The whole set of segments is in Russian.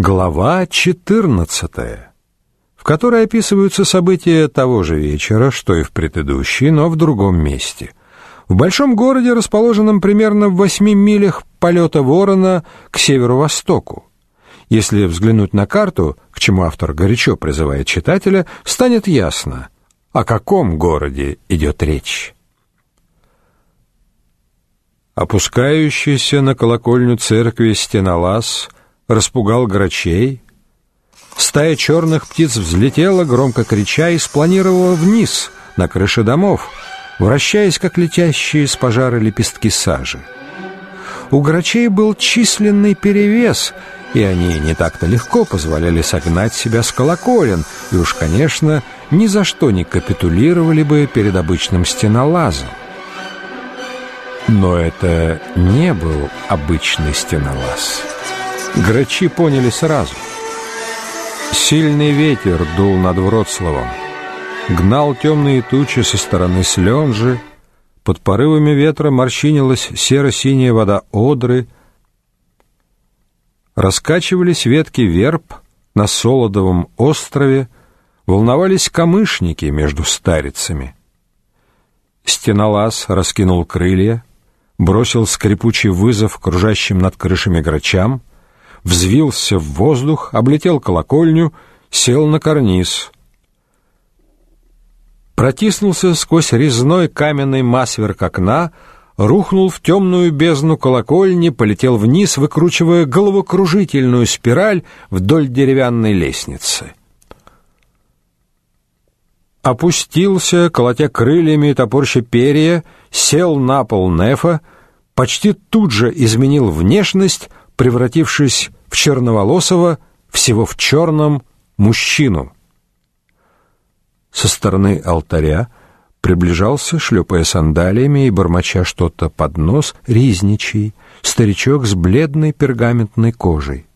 Глава 14, в которой описываются события того же вечера, что и в предыдущей, но в другом месте. В большом городе, расположенном примерно в восьми милях полета ворона к северо-востоку. Если взглянуть на карту, к чему автор горячо призывает читателя, станет ясно, о каком городе идет речь. Опускающийся на колокольню церкви стенолаз — распугал грачей. Стая черных птиц взлетела, громко крича, и спланировала вниз, на крыши домов, вращаясь, как летящие с пожара лепестки сажи. У грачей был численный перевес, и они не так-то легко позволяли согнать себя с колоколен, и уж, конечно, ни за что не капитулировали бы перед обычным стенолазом. Но это не был обычный стенолаз. Грачи поняли сразу. Сильный ветер дул над Вроцлавом, гнал темные тучи со стороны Сленжи, под порывами ветра морщинилась серо-синяя вода Одры, раскачивались ветки верб на Солодовом острове, волновались камышники между старицами. Стенолаз раскинул крылья, бросил скрипучий вызов кружащим над крышами грачам — взвился в воздух, облетел колокольню, сел на карниз. Протиснулся сквозь резной каменный масверк окна, рухнул в темную бездну колокольни, полетел вниз, выкручивая головокружительную спираль вдоль деревянной лестницы. Опустился, колотя крыльями и топорща перья, сел на пол Нефа, почти тут же изменил внешность, превратившись в черноволосого, всего в черном, мужчину. Со стороны алтаря приближался, шлепая сандалиями и бормоча что-то под нос, ризничий, старичок с бледной пергаментной кожей.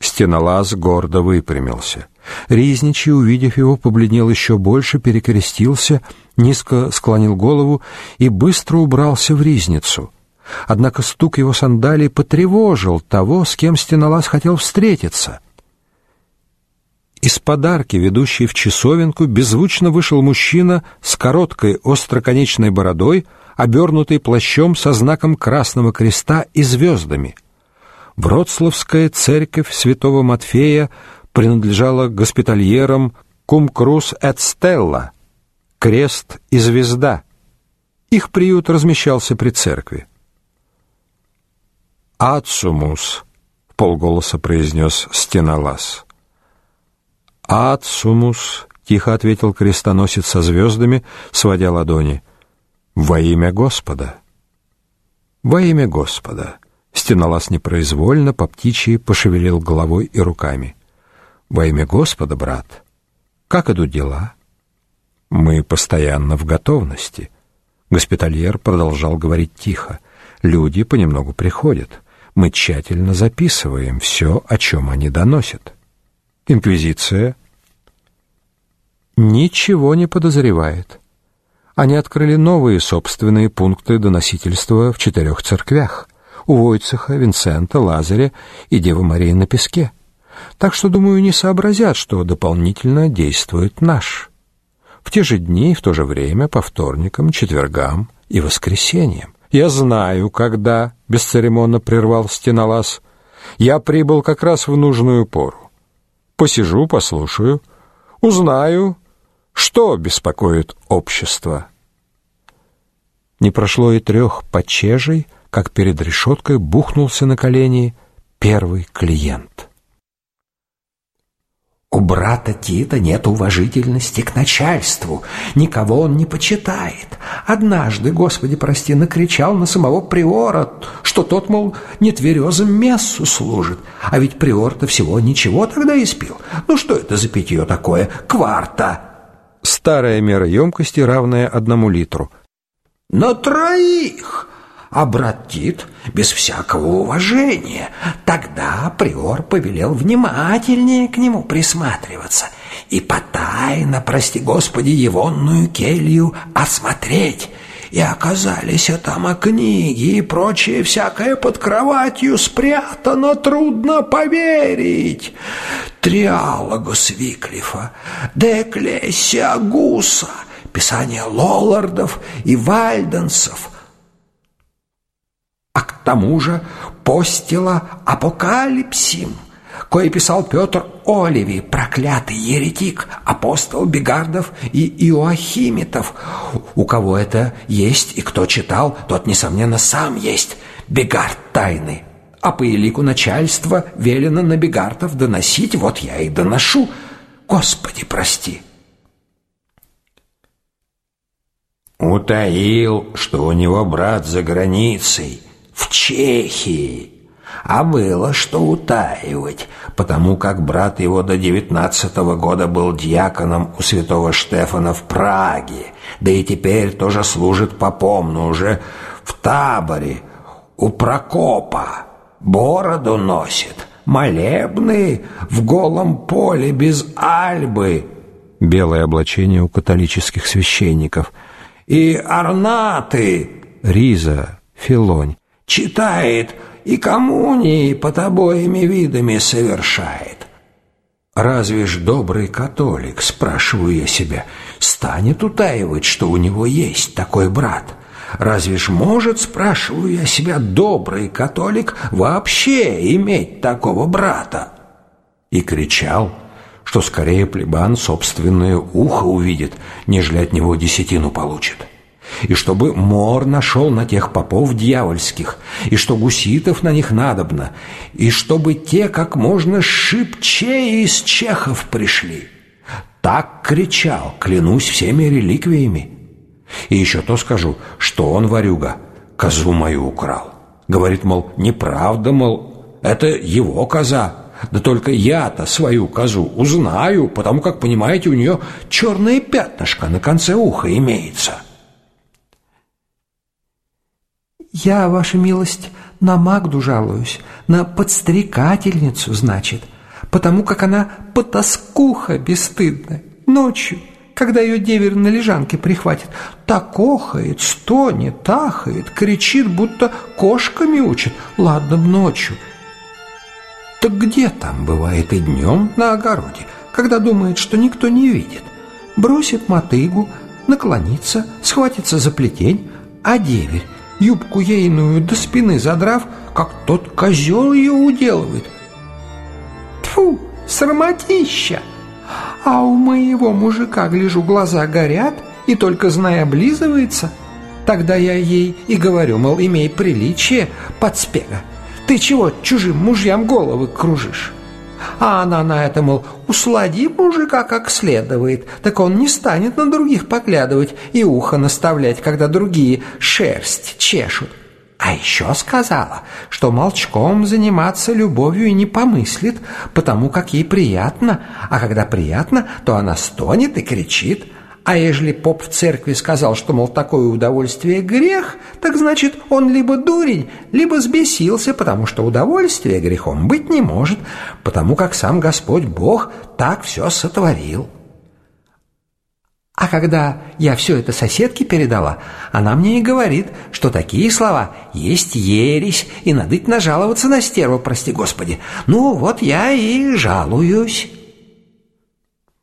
Стенолаз гордо выпрямился. Ризничий, увидев его, побледнел еще больше, перекрестился, низко склонил голову и быстро убрался в ризницу — Однако стук его сандалий потревожил того, с кем стенолаз хотел встретиться. Из подарки, ведущей в часовенку, беззвучно вышел мужчина с короткой остроконечной бородой, обернутый плащом со знаком Красного Креста и звездами. Вроцлавская церковь святого Матфея принадлежала госпитальерам «Кум Крус эт Стелла» — «Крест и звезда». Их приют размещался при церкви. «Ацумус», — полголоса произнес стенолаз. «Ацумус», — тихо ответил крестоносец со звездами, сводя ладони. «Во имя Господа». «Во имя Господа». Стенолаз непроизвольно по птичьи пошевелил головой и руками. «Во имя Господа, брат, как идут дела?» «Мы постоянно в готовности». Госпитальер продолжал говорить тихо. «Люди понемногу приходят мы тщательно записываем все, о чем они доносят. Инквизиция ничего не подозревает. Они открыли новые собственные пункты доносительства в четырех церквях: у Войцеха, Винсента, Лазаря и Девы Марии на Песке. Так что, думаю, не сообразят, что дополнительно действует наш. В те же дни и в то же время по вторникам, четвергам и воскресеньям. Я знаю, когда, бесцеремонно прервал стенолаз. Я прибыл как раз в нужную пору. Посижу, послушаю, узнаю, что беспокоит общество. Не прошло и трех почежей, как перед решеткой бухнулся на колени первый клиент. У брата Тита нет уважительности к начальству, никого он не почитает. Однажды, Господи прости, накричал на самого приора, что тот, мол, нетверезым мессу служит. А ведь приор-то всего ничего тогда испил. Ну что это за питье такое? Кварта. Старая мера емкости, равная одному литру. На троих! А брат Тит без всякого уважения. Тогда приор повелел внимательнее к нему присматриваться и потайно, прости Господи, егонную келью осмотреть. и оказались там книги и прочее всякое под кроватью спрятано, трудно поверить. Триалогус Виклифа, Де Экклесия Гуса, писание Лоллардов и Вальденсов, а к тому же постила Апокалипсим – кое писал Петр Оливий, проклятый еретик, апостол Бегардов и Иоахимитов. У кого это есть и кто читал, тот, несомненно, сам есть Бегард тайны. А по элику начальства велено на Бегартов доносить, вот я и доношу. Господи, прости. Утаил, что у него брат за границей, в Чехии а было что утаивать, потому как брат его до девятнадцатого года был диаконом у святого Штефана в Праге, да и теперь тоже служит попом, но уже в таборе у Прокопа, бороду носит, молебны в голом поле без альбы, белое облачение у католических священников, и орнаты, риза, филонь, читает и коммунии под обоими видами совершает. Разве ж добрый католик, спрашиваю я себя, станет утаивать, что у него есть такой брат? Разве ж может, спрашиваю я себя, добрый католик вообще иметь такого брата? И кричал, что скорее плебан собственное ухо увидит, нежели от него десятину получит и чтобы мор нашел на тех попов дьявольских, и что гуситов на них надобно, и чтобы те как можно шибче из чехов пришли. Так кричал, клянусь всеми реликвиями. И еще то скажу, что он, варюга, козу мою украл. Говорит, мол, неправда, мол, это его коза. Да только я-то свою козу узнаю, потому как, понимаете, у нее черное пятнышко на конце уха имеется». «Я, ваша милость, на Магду жалуюсь, на подстрекательницу, значит, потому как она потаскуха бесстыдная. Ночью, когда ее девер на лежанке прихватит, так охает, стонет, ахает, кричит, будто кошками учит. Ладно ночью. Так где там бывает и днем на огороде, когда думает, что никто не видит? Бросит мотыгу, наклонится, схватится за плетень, а деверь юбку ейную до спины задрав, как тот козел ее уделывает. Тфу, срамотища! А у моего мужика, гляжу, глаза горят, и только зная облизывается. Тогда я ей и говорю, мол, имей приличие, подспега. Ты чего чужим мужьям головы кружишь? А она на это, мол, услади мужика как следует, так он не станет на других поглядывать и ухо наставлять, когда другие шерсть чешут. А еще сказала, что молчком заниматься любовью и не помыслит, потому как ей приятно, а когда приятно, то она стонет и кричит – а ежели поп в церкви сказал, что, мол, такое удовольствие грех, так значит, он либо дурень, либо сбесился, потому что удовольствие грехом быть не может, потому как сам Господь Бог так все сотворил. А когда я все это соседке передала, она мне и говорит, что такие слова есть ересь, и надо нажаловаться на стерву, прости господи. Ну, вот я и жалуюсь».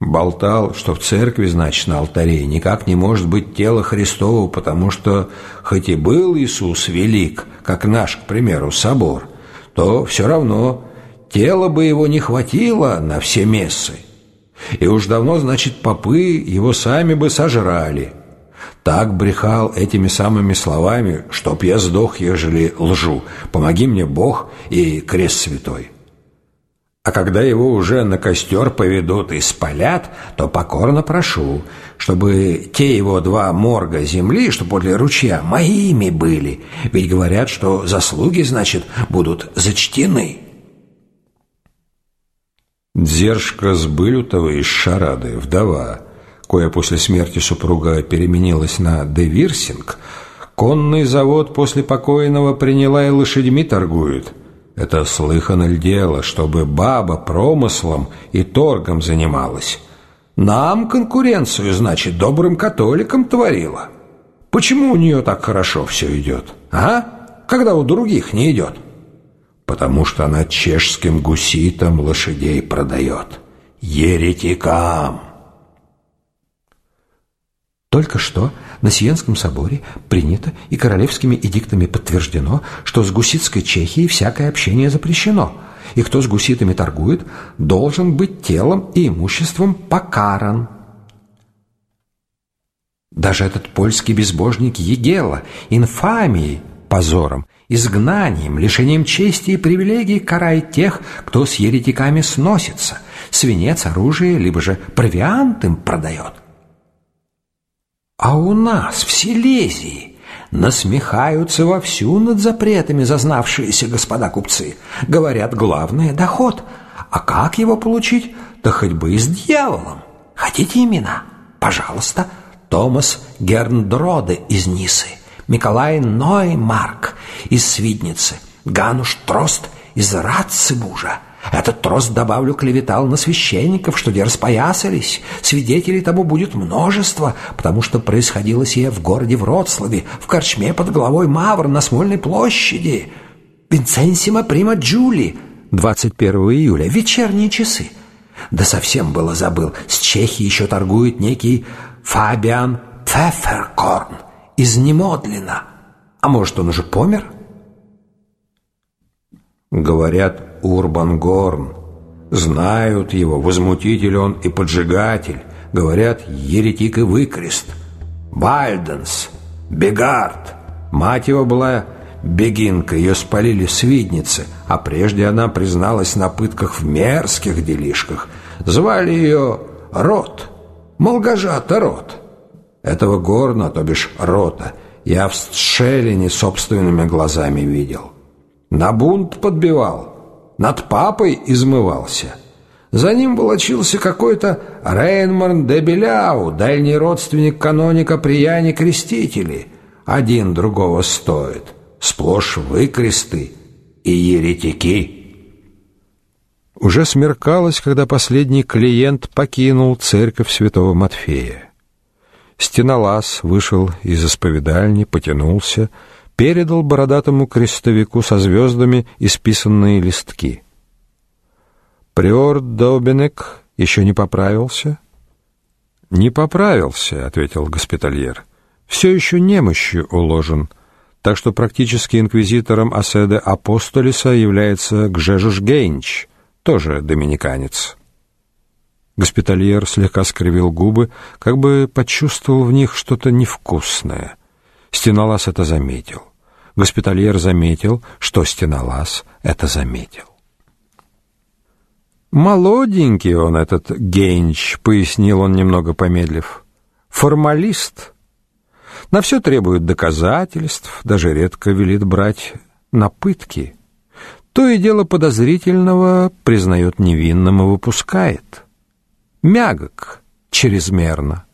Болтал, что в церкви, значит, на алтаре никак не может быть тело Христово, потому что хоть и был Иисус велик, как наш, к примеру, собор, то все равно тела бы его не хватило на все мессы. И уж давно, значит, попы его сами бы сожрали. Так брехал этими самыми словами, чтоб я сдох, ежели лжу. Помоги мне Бог и крест святой. А когда его уже на костер поведут и спалят, то покорно прошу, чтобы те его два морга земли, что подле ручья, моими были. Ведь говорят, что заслуги, значит, будут зачтены. Дзержка Сбылютова из Шарады, вдова, кое после смерти супруга переменилась на Девирсинг, конный завод после покойного приняла и лошадьми торгует – это слыхано ли дело, чтобы баба промыслом и торгом занималась? Нам конкуренцию, значит, добрым католикам творила. Почему у нее так хорошо все идет, а? Когда у других не идет? Потому что она чешским гуситам лошадей продает. Еретикам. Только что на Сиенском соборе принято и королевскими эдиктами подтверждено, что с гуситской Чехией всякое общение запрещено, и кто с гуситами торгует, должен быть телом и имуществом покаран. Даже этот польский безбожник Егела инфамией, позором, изгнанием, лишением чести и привилегий карает тех, кто с еретиками сносится, свинец, оружие, либо же провиант им продает. А у нас, в Силезии, насмехаются вовсю над запретами зазнавшиеся господа купцы. Говорят, главное — доход. А как его получить? Да хоть бы и с дьяволом. Хотите имена? Пожалуйста. Томас Герндроде из Нисы, Николай Ноймарк из Свидницы, Гануш Трост из Рацебужа, этот трос, добавлю, клеветал на священников, что те распоясались. Свидетелей тому будет множество, потому что происходило сие в городе Вроцлаве, в корчме под головой Мавр на Смольной площади. Винценсима Прима Джули, 21 июля, вечерние часы. Да совсем было забыл, с Чехии еще торгует некий Фабиан Пфефферкорн из Немодлина. А может, он уже помер? Говорят, Урбан Горн. Знают его, возмутитель он и поджигатель. Говорят, еретик и выкрест. Бальденс, Бегард. Мать его была бегинка, ее спалили свидницы, а прежде она призналась на пытках в мерзких делишках. Звали ее Рот, Молгожата Рот. Этого Горна, то бишь Рота, я в Стшелине собственными глазами видел. На бунт подбивал, над папой измывался. За ним волочился какой-то Рейнмарн де Беляу, дальний родственник каноника Прияни Крестители. Один другого стоит. Сплошь выкресты и еретики. Уже смеркалось, когда последний клиент покинул церковь святого Матфея. Стенолаз вышел из исповедальни, потянулся, передал бородатому крестовику со звездами исписанные листки. Приор Добинек еще не поправился? Не поправился, ответил госпитальер. Все еще немощью уложен, так что практически инквизитором Аседе Апостолиса является Гжежуш Гейнч, тоже доминиканец. Госпитальер слегка скривил губы, как бы почувствовал в них что-то невкусное — Стенолаз это заметил. Госпитальер заметил, что Стенолаз это заметил. «Молоденький он, этот Генч», — пояснил он, немного помедлив. «Формалист. На все требует доказательств, даже редко велит брать на пытки. То и дело подозрительного признает невинным и выпускает. Мягок чрезмерно.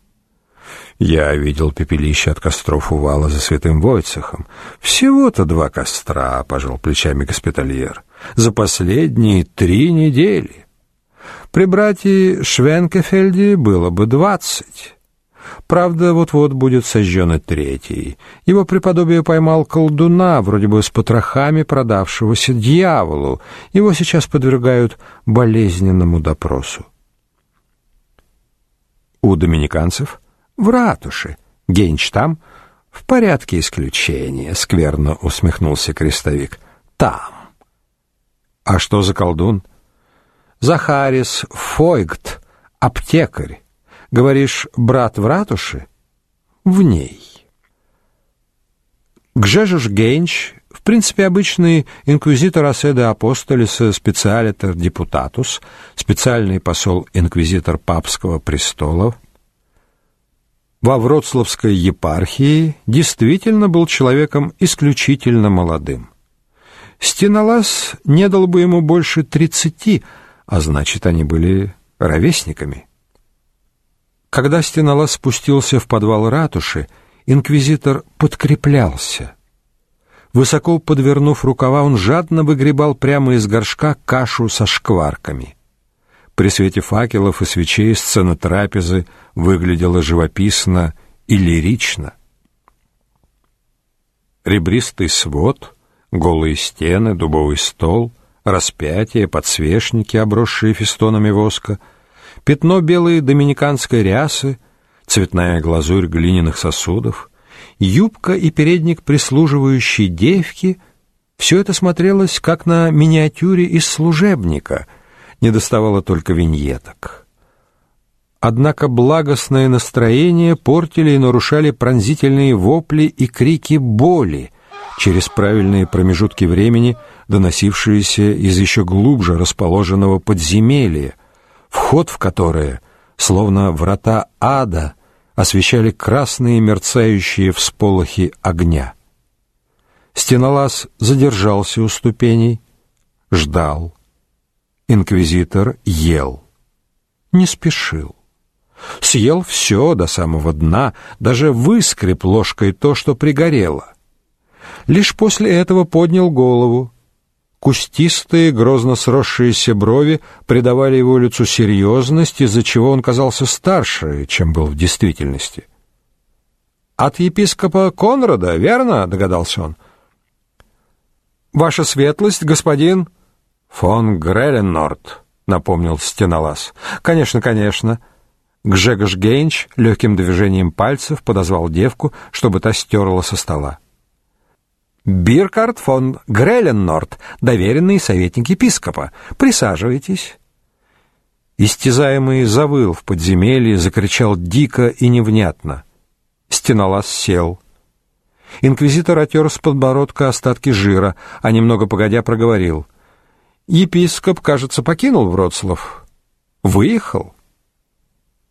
Я видел пепелище от костров увала за святым Войцехом. Всего-то два костра, пожал плечами госпитальер, за последние три недели. При брате Швенкефельде было бы двадцать. Правда, вот-вот будет сожжен и третий. Его преподобие поймал колдуна, вроде бы с потрохами продавшегося дьяволу. Его сейчас подвергают болезненному допросу. У доминиканцев в ратуше. Генч там? В порядке исключения, скверно усмехнулся крестовик. Там. А что за колдун? Захарис Фойгт, аптекарь. Говоришь, брат в ратуше? В ней. Гжежуш Генч, в принципе, обычный инквизитор Аседа Апостолиса специалитер депутатус, специальный посол инквизитор папского престола, во Вроцлавской епархии действительно был человеком исключительно молодым. Стенолаз не дал бы ему больше тридцати, а значит, они были ровесниками. Когда Стенолаз спустился в подвал ратуши, инквизитор подкреплялся. Высоко подвернув рукава, он жадно выгребал прямо из горшка кашу со шкварками — при свете факелов и свечей сцена трапезы выглядела живописно и лирично. Ребристый свод, голые стены, дубовый стол, распятие, подсвечники, обросшие фестонами воска, пятно белой доминиканской рясы, цветная глазурь глиняных сосудов, юбка и передник прислуживающей девки — все это смотрелось как на миниатюре из служебника, не доставало только виньеток. Однако благостное настроение портили и нарушали пронзительные вопли и крики боли через правильные промежутки времени, доносившиеся из еще глубже расположенного подземелья, вход в которое, словно врата ада, освещали красные мерцающие всполохи огня. Стенолаз задержался у ступеней, ждал. Инквизитор ел, не спешил. Съел все до самого дна, даже выскреб ложкой то, что пригорело. Лишь после этого поднял голову. Кустистые, грозно сросшиеся брови придавали его лицу серьезность, из-за чего он казался старше, чем был в действительности. «От епископа Конрада, верно?» — догадался он. «Ваша светлость, господин...» «Фон Греленнорд», — напомнил стенолаз. «Конечно, конечно». Гжегош Гейнч легким движением пальцев подозвал девку, чтобы та стерла со стола. «Биркард фон Греленнорд, доверенный советник епископа. Присаживайтесь». Истязаемый завыл в подземелье, закричал дико и невнятно. Стенолаз сел. Инквизитор отер с подбородка остатки жира, а немного погодя проговорил. «Епископ, кажется, покинул Вроцлав. Выехал?»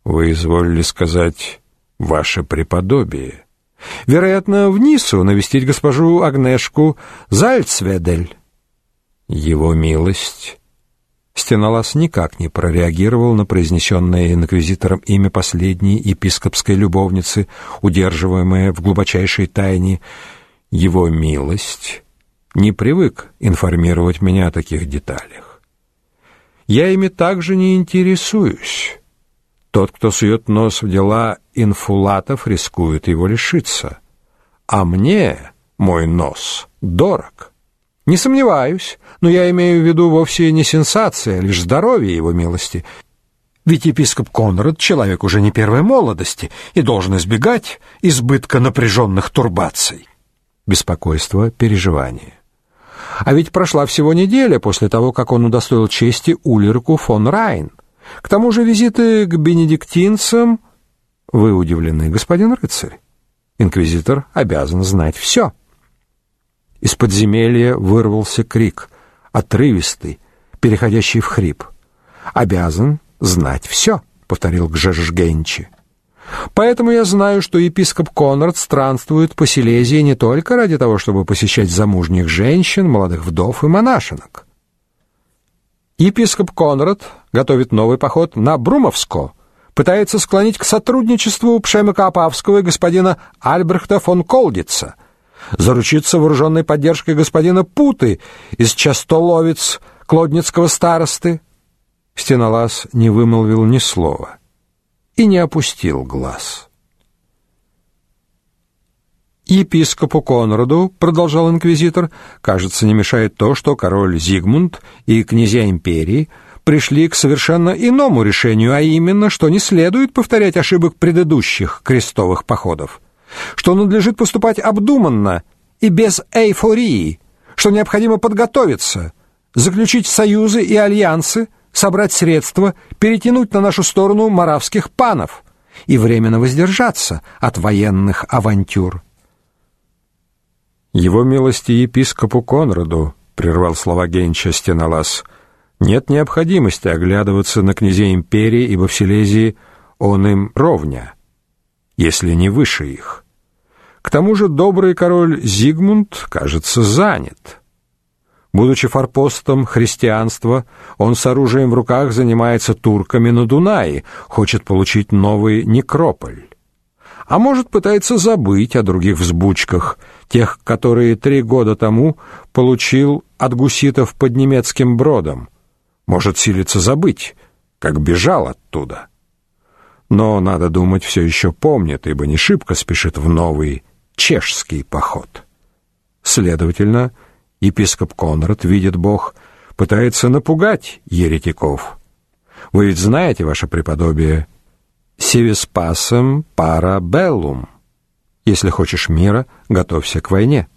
«Вы изволили сказать, ваше преподобие». «Вероятно, в Нису навестить госпожу Агнешку Зальцведель». «Его милость Стенолаз никак не прореагировал на произнесенное инквизитором имя последней епископской любовницы, удерживаемое в глубочайшей тайне. Его милость не привык информировать меня о таких деталях. Я ими также не интересуюсь. Тот, кто сует нос в дела инфулатов, рискует его лишиться. А мне мой нос дорог. Не сомневаюсь, но я имею в виду вовсе не сенсация, а лишь здоровье его милости. Ведь епископ Конрад человек уже не первой молодости и должен избегать избытка напряженных турбаций. Беспокойство, переживание. А ведь прошла всего неделя после того, как он удостоил чести Улерку фон Райн. К тому же визиты к бенедиктинцам... Вы удивлены, господин рыцарь. Инквизитор обязан знать все. Из подземелья вырвался крик, отрывистый, переходящий в хрип. «Обязан знать все», — повторил Гжеж Генчи. «Поэтому я знаю, что епископ Конрад странствует по Силезии не только ради того, чтобы посещать замужних женщин, молодых вдов и монашенок. Епископ Конрад готовит новый поход на Брумовско, пытается склонить к сотрудничеству Пшемика Апавского и господина Альбрехта фон Колдица — заручиться вооруженной поддержкой господина Путы из частоловец Клодницкого старосты. Стенолаз не вымолвил ни слова и не опустил глаз. Епископу Конраду, продолжал инквизитор, кажется, не мешает то, что король Зигмунд и князья империи пришли к совершенно иному решению, а именно, что не следует повторять ошибок предыдущих крестовых походов что надлежит поступать обдуманно и без эйфории, что необходимо подготовиться, заключить союзы и альянсы, собрать средства, перетянуть на нашу сторону маравских панов и временно воздержаться от военных авантюр. Его милости епископу Конраду, прервал слова Генча Стенолас, нет необходимости оглядываться на князей империи, ибо в Силезии он им ровня если не выше их. К тому же добрый король Зигмунд, кажется, занят. Будучи форпостом христианства, он с оружием в руках занимается турками на Дунае, хочет получить новый некрополь. А может, пытается забыть о других взбучках, тех, которые три года тому получил от гуситов под немецким бродом. Может, силится забыть, как бежал оттуда но, надо думать, все еще помнит, ибо не шибко спешит в новый чешский поход. Следовательно, епископ Конрад, видит Бог, пытается напугать еретиков. Вы ведь знаете, ваше преподобие, «Сивиспасом пара беллум». Если хочешь мира, готовься к войне.